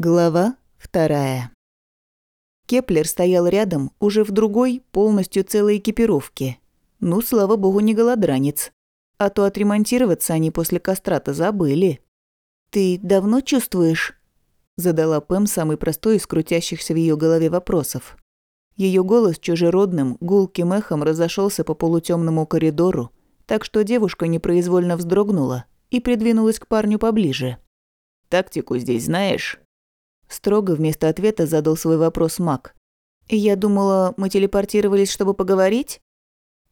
Глава вторая. Кеплер стоял рядом, уже в другой, полностью целой экипировке. Ну, слава богу, не голодранец. А то отремонтироваться они после кастрата забыли. «Ты давно чувствуешь?» Задала Пэм самый простой из крутящихся в ее голове вопросов. Ее голос чужеродным, гулким эхом разошелся по полутемному коридору, так что девушка непроизвольно вздрогнула и придвинулась к парню поближе. «Тактику здесь знаешь?» Строго вместо ответа задал свой вопрос Мак. «Я думала, мы телепортировались, чтобы поговорить?»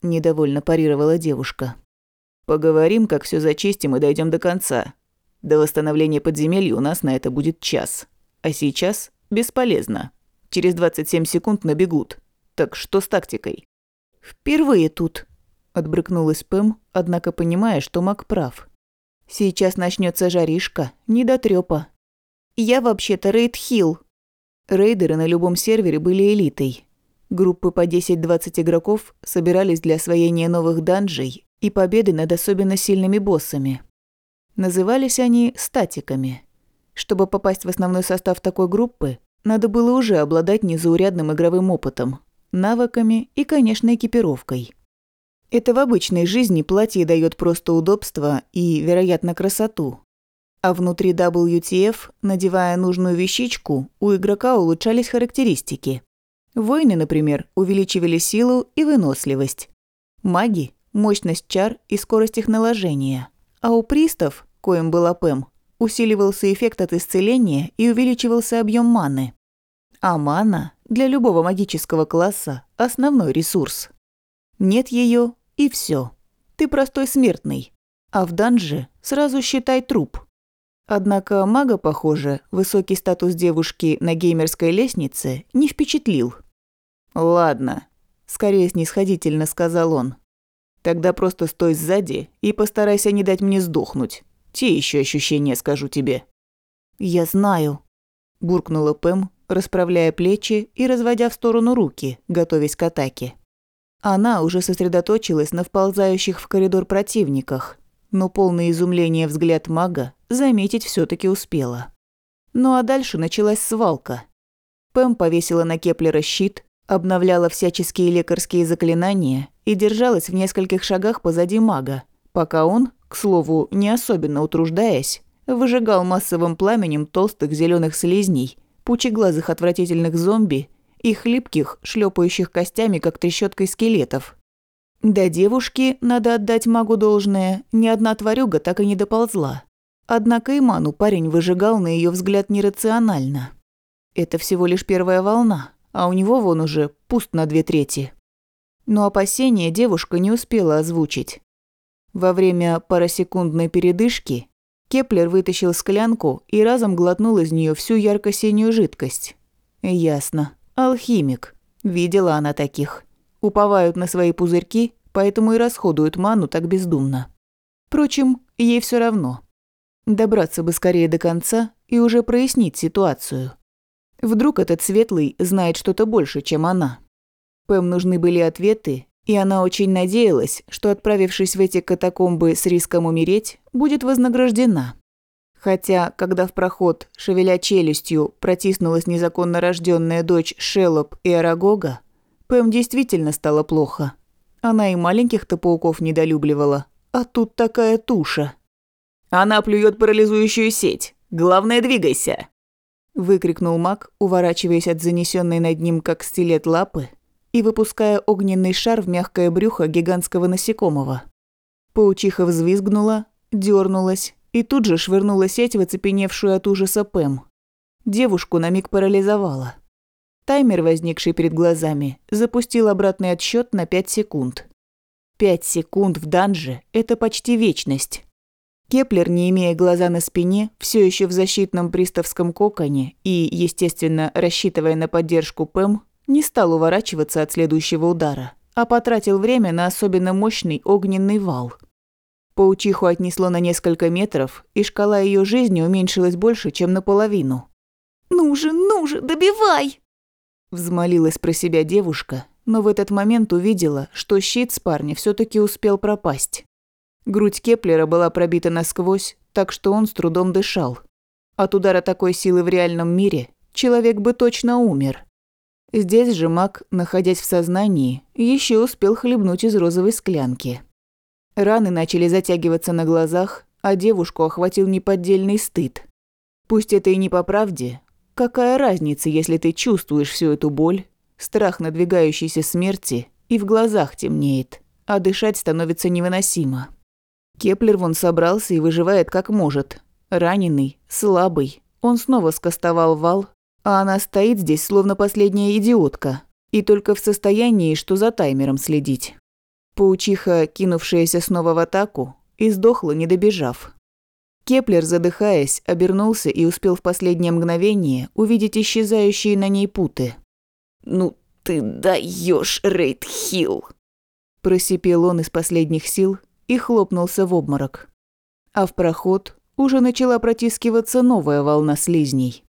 Недовольно парировала девушка. «Поговорим, как все зачистим и дойдем до конца. До восстановления подземелья у нас на это будет час. А сейчас бесполезно. Через 27 секунд набегут. Так что с тактикой?» «Впервые тут», – отбрыкнулась Пэм, однако понимая, что Мак прав. «Сейчас начнется жаришка, не до трёпа. Я вообще-то Рейд Хилл. Рейдеры на любом сервере были элитой. Группы по 10-20 игроков собирались для освоения новых данжей и победы над особенно сильными боссами. Назывались они статиками. Чтобы попасть в основной состав такой группы, надо было уже обладать незаурядным игровым опытом, навыками и, конечно, экипировкой. Это в обычной жизни платье дает просто удобство и, вероятно, красоту. А внутри WTF, надевая нужную вещичку, у игрока улучшались характеристики. Воины, например, увеличивали силу и выносливость. Маги – мощность чар и скорость их наложения. А у пристав, коим была ПЭМ, усиливался эффект от исцеления и увеличивался объем маны. А мана для любого магического класса – основной ресурс. Нет ее и все. Ты простой смертный. А в данже сразу считай труп – Однако мага, похоже, высокий статус девушки на геймерской лестнице не впечатлил. «Ладно», – скорее снисходительно сказал он. «Тогда просто стой сзади и постарайся не дать мне сдохнуть. Те еще ощущения, скажу тебе». «Я знаю», – буркнула Пэм, расправляя плечи и разводя в сторону руки, готовясь к атаке. Она уже сосредоточилась на вползающих в коридор противниках – но полный изумления взгляд мага заметить все таки успела. Ну а дальше началась свалка. Пэм повесила на Кеплера щит, обновляла всяческие лекарские заклинания и держалась в нескольких шагах позади мага, пока он, к слову, не особенно утруждаясь, выжигал массовым пламенем толстых зеленых слизней, пучеглазых отвратительных зомби и хлипких, шлепающих костями, как трещоткой скелетов. До девушки, надо отдать магу должное, ни одна тварюга так и не доползла. Однако и ману парень выжигал на ее взгляд нерационально. Это всего лишь первая волна, а у него вон уже пуст на две трети. Но опасения девушка не успела озвучить. Во время парасекундной передышки Кеплер вытащил склянку и разом глотнул из нее всю ярко-синюю жидкость. Ясно. Алхимик. Видела она таких уповают на свои пузырьки, поэтому и расходуют ману так бездумно. Впрочем, ей все равно. Добраться бы скорее до конца и уже прояснить ситуацию. Вдруг этот светлый знает что-то больше, чем она. Пэм нужны были ответы, и она очень надеялась, что, отправившись в эти катакомбы с риском умереть, будет вознаграждена. Хотя, когда в проход, шевеля челюстью, протиснулась незаконно рожденная дочь Шелоп и Арагога, Пэм действительно стало плохо. Она и маленьких-то пауков недолюбливала. А тут такая туша. «Она плюет парализующую сеть. Главное, двигайся!» Выкрикнул маг, уворачиваясь от занесенной над ним как стилет лапы и выпуская огненный шар в мягкое брюхо гигантского насекомого. Паучиха взвизгнула, дернулась и тут же швырнула сеть в оцепеневшую от ужаса Пэм. Девушку на миг парализовала. Таймер, возникший перед глазами, запустил обратный отсчет на 5 секунд. 5 секунд в данже – это почти вечность. Кеплер, не имея глаза на спине, все еще в защитном приставском коконе и, естественно, рассчитывая на поддержку Пэм, не стал уворачиваться от следующего удара, а потратил время на особенно мощный огненный вал. Паучиху отнесло на несколько метров, и шкала ее жизни уменьшилась больше, чем наполовину. «Ну же, ну же, добивай!» Взмолилась про себя девушка, но в этот момент увидела, что щит с парня все таки успел пропасть. Грудь Кеплера была пробита насквозь, так что он с трудом дышал. От удара такой силы в реальном мире человек бы точно умер. Здесь же маг, находясь в сознании, еще успел хлебнуть из розовой склянки. Раны начали затягиваться на глазах, а девушку охватил неподдельный стыд. Пусть это и не по правде, какая разница, если ты чувствуешь всю эту боль, страх надвигающейся смерти и в глазах темнеет, а дышать становится невыносимо. Кеплер вон собрался и выживает как может. Раненый, слабый, он снова скастовал вал, а она стоит здесь, словно последняя идиотка, и только в состоянии, что за таймером следить. Паучиха, кинувшаяся снова в атаку, и сдохла, не добежав. Кеплер, задыхаясь, обернулся и успел в последнее мгновение увидеть исчезающие на ней путы. «Ну ты даешь, рейд-хил!» Просипел он из последних сил и хлопнулся в обморок. А в проход уже начала протискиваться новая волна слизней.